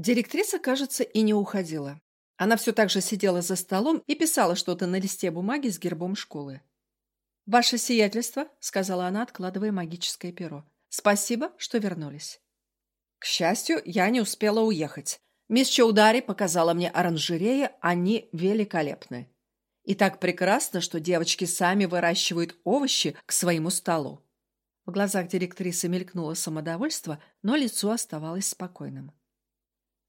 Директриса, кажется, и не уходила. Она все так же сидела за столом и писала что-то на листе бумаги с гербом школы. «Ваше сиятельство», — сказала она, откладывая магическое перо. «Спасибо, что вернулись». К счастью, я не успела уехать. Мисс Чаудари показала мне оранжереи, они великолепны. И так прекрасно, что девочки сами выращивают овощи к своему столу. В глазах директрисы мелькнуло самодовольство, но лицо оставалось спокойным.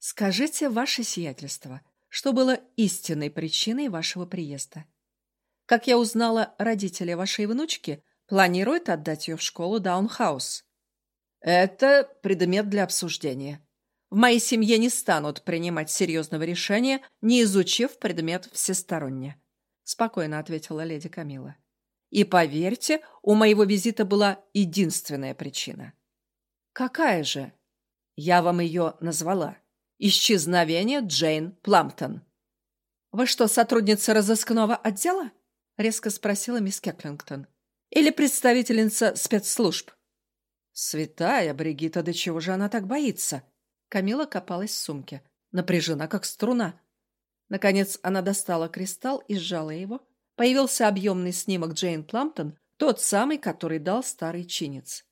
«Скажите, ваше сиятельство, что было истинной причиной вашего приезда? Как я узнала, родители вашей внучки планируют отдать ее в школу Даунхаус. Это предмет для обсуждения. В моей семье не станут принимать серьезного решения, не изучив предмет всесторонне», — спокойно ответила леди Камила. И поверьте, у моего визита была единственная причина. Какая же? Я вам ее назвала. Исчезновение Джейн Пламптон. Вы что, сотрудница разыскного отдела? Резко спросила мисс Кеклингтон. Или представительница спецслужб? Святая Бригитта, до чего же она так боится? Камила копалась в сумке, напряжена, как струна. Наконец она достала кристалл и сжала его, появился объемный снимок Джейн Пламптон, тот самый, который дал старый чинец.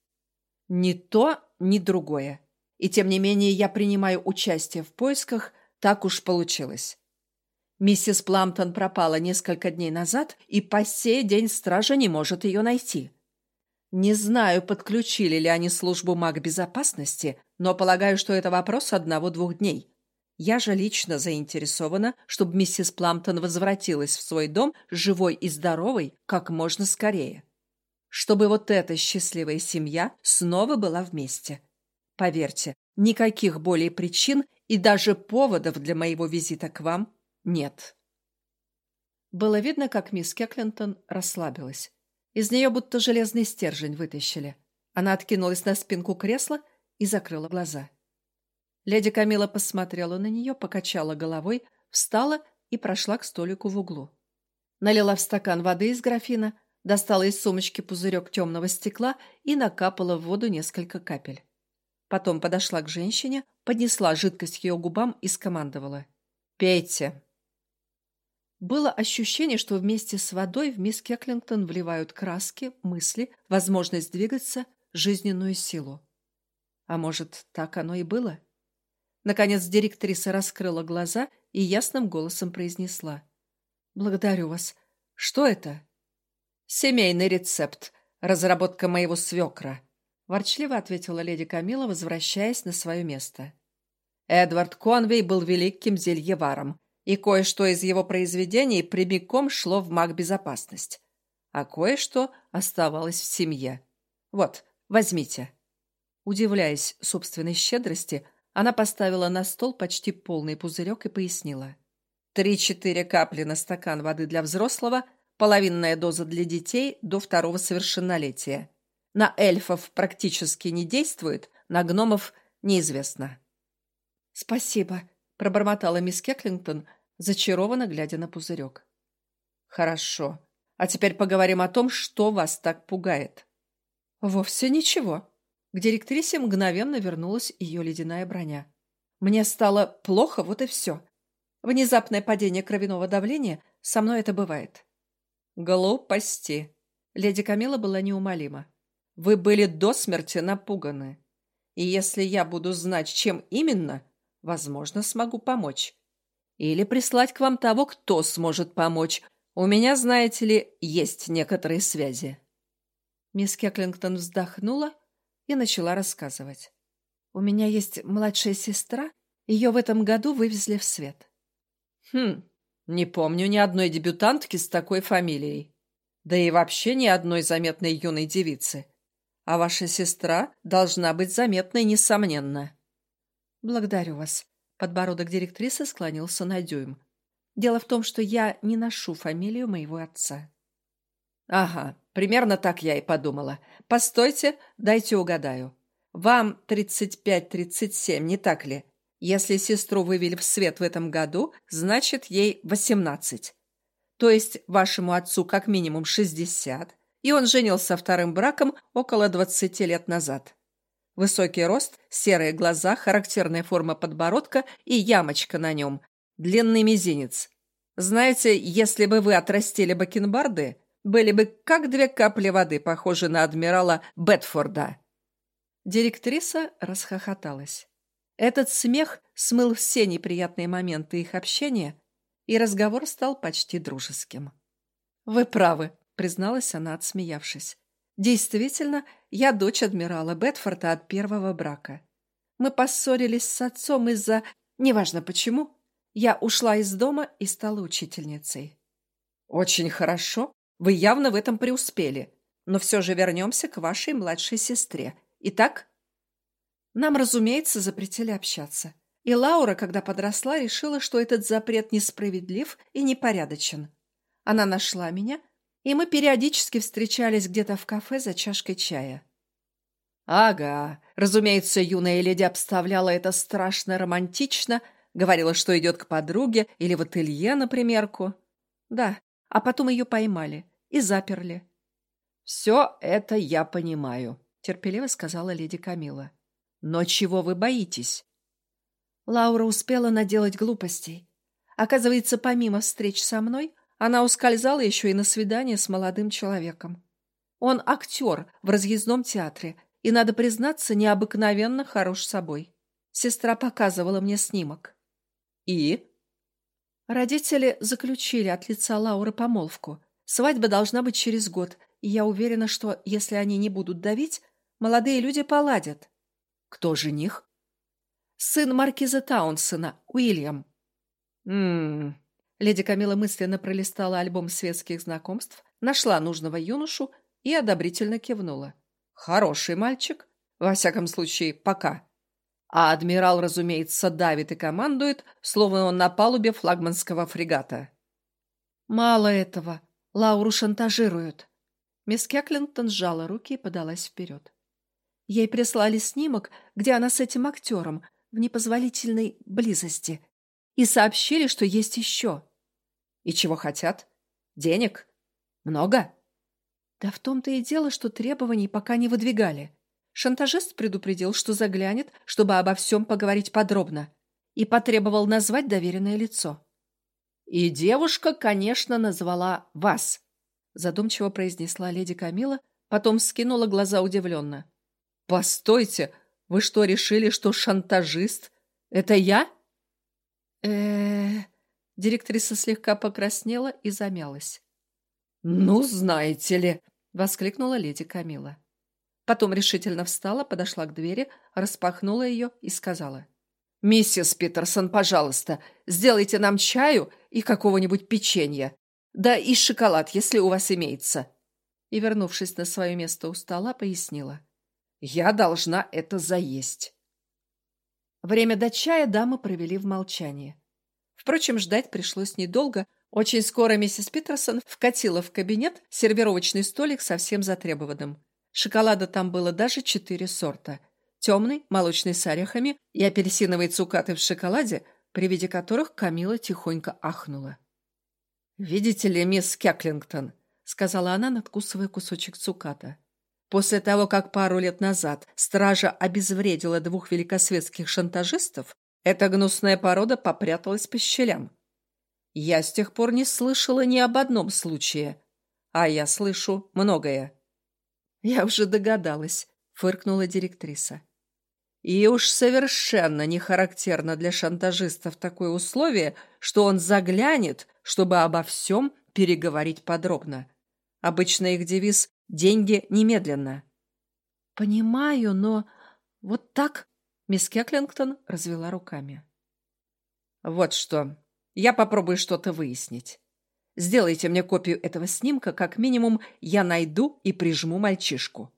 Ни то, ни другое. И тем не менее я принимаю участие в поисках, так уж получилось. Миссис Пламптон пропала несколько дней назад, и по сей день стража не может ее найти. Не знаю, подключили ли они службу маг безопасности, но полагаю, что это вопрос одного-двух дней. Я же лично заинтересована, чтобы миссис Пламптон возвратилась в свой дом живой и здоровой как можно скорее. Чтобы вот эта счастливая семья снова была вместе. Поверьте, никаких более причин и даже поводов для моего визита к вам нет. Было видно, как мисс Кеклинтон расслабилась. Из нее будто железный стержень вытащили. Она откинулась на спинку кресла и закрыла глаза. Леди Камила посмотрела на нее, покачала головой, встала и прошла к столику в углу. Налила в стакан воды из графина, достала из сумочки пузырек темного стекла и накапала в воду несколько капель. Потом подошла к женщине, поднесла жидкость к ее губам и скомандовала. «Пейте!» Было ощущение, что вместе с водой в мисс Кеклингтон вливают краски, мысли, возможность двигаться, жизненную силу. А может, так оно и было? Наконец директриса раскрыла глаза и ясным голосом произнесла. «Благодарю вас. Что это?» «Семейный рецепт. Разработка моего свекра», — ворчливо ответила леди Камила, возвращаясь на свое место. Эдвард Конвей был великим зельеваром, и кое-что из его произведений прямиком шло в маг безопасность, а кое-что оставалось в семье. Вот, возьмите. Удивляясь собственной щедрости, она поставила на стол почти полный пузырек и пояснила. Три-четыре капли на стакан воды для взрослого, половинная доза для детей до второго совершеннолетия. На эльфов практически не действует, на гномов неизвестно. «Спасибо», — пробормотала мисс Кеклингтон, зачарованно глядя на пузырек. «Хорошо. А теперь поговорим о том, что вас так пугает». «Вовсе ничего», к директрисе мгновенно вернулась ее ледяная броня. Мне стало плохо, вот и все. Внезапное падение кровяного давления, со мной это бывает. Глупости. Леди Камила была неумолима. Вы были до смерти напуганы. И если я буду знать, чем именно, возможно, смогу помочь. Или прислать к вам того, кто сможет помочь. У меня, знаете ли, есть некоторые связи. Мисс Кеклингтон вздохнула и начала рассказывать. «У меня есть младшая сестра, ее в этом году вывезли в свет». «Хм, не помню ни одной дебютантки с такой фамилией. Да и вообще ни одной заметной юной девицы. А ваша сестра должна быть заметной, несомненно». «Благодарю вас». Подбородок директрисы склонился на дюйм. «Дело в том, что я не ношу фамилию моего отца». «Ага, примерно так я и подумала. Постойте, дайте угадаю. Вам 35-37, не так ли? Если сестру вывели в свет в этом году, значит, ей 18. То есть вашему отцу как минимум 60, и он женился вторым браком около 20 лет назад. Высокий рост, серые глаза, характерная форма подбородка и ямочка на нем. Длинный мизинец. Знаете, если бы вы отрастили бакенбарды, были бы как две капли воды, похожи на адмирала Бетфорда. Директриса расхохоталась. Этот смех смыл все неприятные моменты их общения, и разговор стал почти дружеским. «Вы правы», — призналась она, отсмеявшись. Действительно, я дочь адмирала Бетфорта от первого брака. Мы поссорились с отцом из-за... Неважно почему. Я ушла из дома и стала учительницей. Очень хорошо. Вы явно в этом преуспели. Но все же вернемся к вашей младшей сестре. Итак? Нам, разумеется, запретили общаться. И Лаура, когда подросла, решила, что этот запрет несправедлив и непорядочен. Она нашла меня и мы периодически встречались где-то в кафе за чашкой чая. Ага, разумеется, юная леди обставляла это страшно романтично, говорила, что идет к подруге или в ателье на примерку. Да, а потом ее поймали и заперли. «Все это я понимаю», — терпеливо сказала леди Камила. «Но чего вы боитесь?» Лаура успела наделать глупостей. Оказывается, помимо встреч со мной, она ускользала еще и на свидание с молодым человеком. Он актер в разъездном театре и, надо признаться, необыкновенно хорош собой. Сестра показывала мне снимок. И? Родители заключили от лица Лауры помолвку. Свадьба должна быть через год, и я уверена, что, если они не будут давить, молодые люди поладят. Кто жених? Сын маркиза Таунсона, Уильям. Ммм, Леди Камила мысленно пролистала альбом светских знакомств, нашла нужного юношу и одобрительно кивнула. «Хороший мальчик. Во всяком случае, пока». А адмирал, разумеется, давит и командует, словно он на палубе флагманского фрегата. «Мало этого. Лауру шантажируют». Мисс Кеклингтон сжала руки и подалась вперед. Ей прислали снимок, где она с этим актером в непозволительной близости, и сообщили, что есть еще. И чего хотят? Денег? Много? Да в том-то и дело, что требований пока не выдвигали. Шантажист предупредил, что заглянет, чтобы обо всем поговорить подробно, и потребовал назвать доверенное лицо. «И девушка, конечно, назвала вас», — задумчиво произнесла леди Камила, потом скинула глаза удивленно. «Постойте, вы что, решили, что шантажист — это я?» э Директриса слегка покраснела и замялась. «Ну, знаете ли!» — воскликнула леди Камила. Потом решительно встала, подошла к двери, распахнула ее и сказала. «Миссис Питерсон, пожалуйста, сделайте нам чаю и какого-нибудь печенья. Да и шоколад, если у вас имеется». И, вернувшись на свое место у стола, пояснила. «Я должна это заесть». Время до чая дамы провели в молчании. Впрочем, ждать пришлось недолго. Очень скоро миссис Питерсон вкатила в кабинет сервировочный столик совсем затребованным. Шоколада там было даже четыре сорта. Темный, молочный с орехами и апельсиновые цукаты в шоколаде, при виде которых Камила тихонько ахнула. «Видите ли, мисс Кеклингтон», — сказала она, надкусывая кусочек цуката. «После того, как пару лет назад стража обезвредила двух великосветских шантажистов, эта гнусная порода попряталась по щелям. Я с тех пор не слышала ни об одном случае, а я слышу многое. Я уже догадалась, фыркнула директриса. И уж совершенно не характерно для шантажистов такое условие, что он заглянет, чтобы обо всем переговорить подробно. Обычно их девиз «деньги немедленно». «Понимаю, но вот так Мисс Кеклингтон развела руками. «Вот что. Я попробую что-то выяснить. Сделайте мне копию этого снимка, как минимум я найду и прижму мальчишку.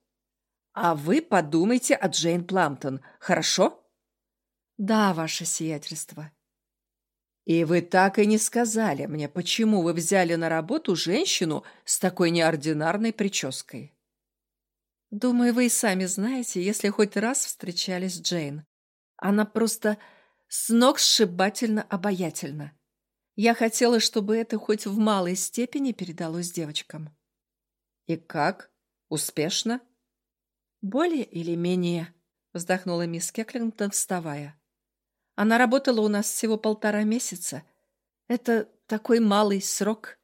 А вы подумайте о Джейн Пламптон, хорошо?» «Да, ваше сиятельство». «И вы так и не сказали мне, почему вы взяли на работу женщину с такой неординарной прической?» Думаю, вы и сами знаете, если хоть раз встречались с Джейн. Она просто с ног сшибательно обаятельна. Я хотела, чтобы это хоть в малой степени передалось девочкам. И как? Успешно? Более или менее. — вздохнула мисс Кеклингтон, вставая. «Она работала у нас всего полтора месяца. Это такой малый срок.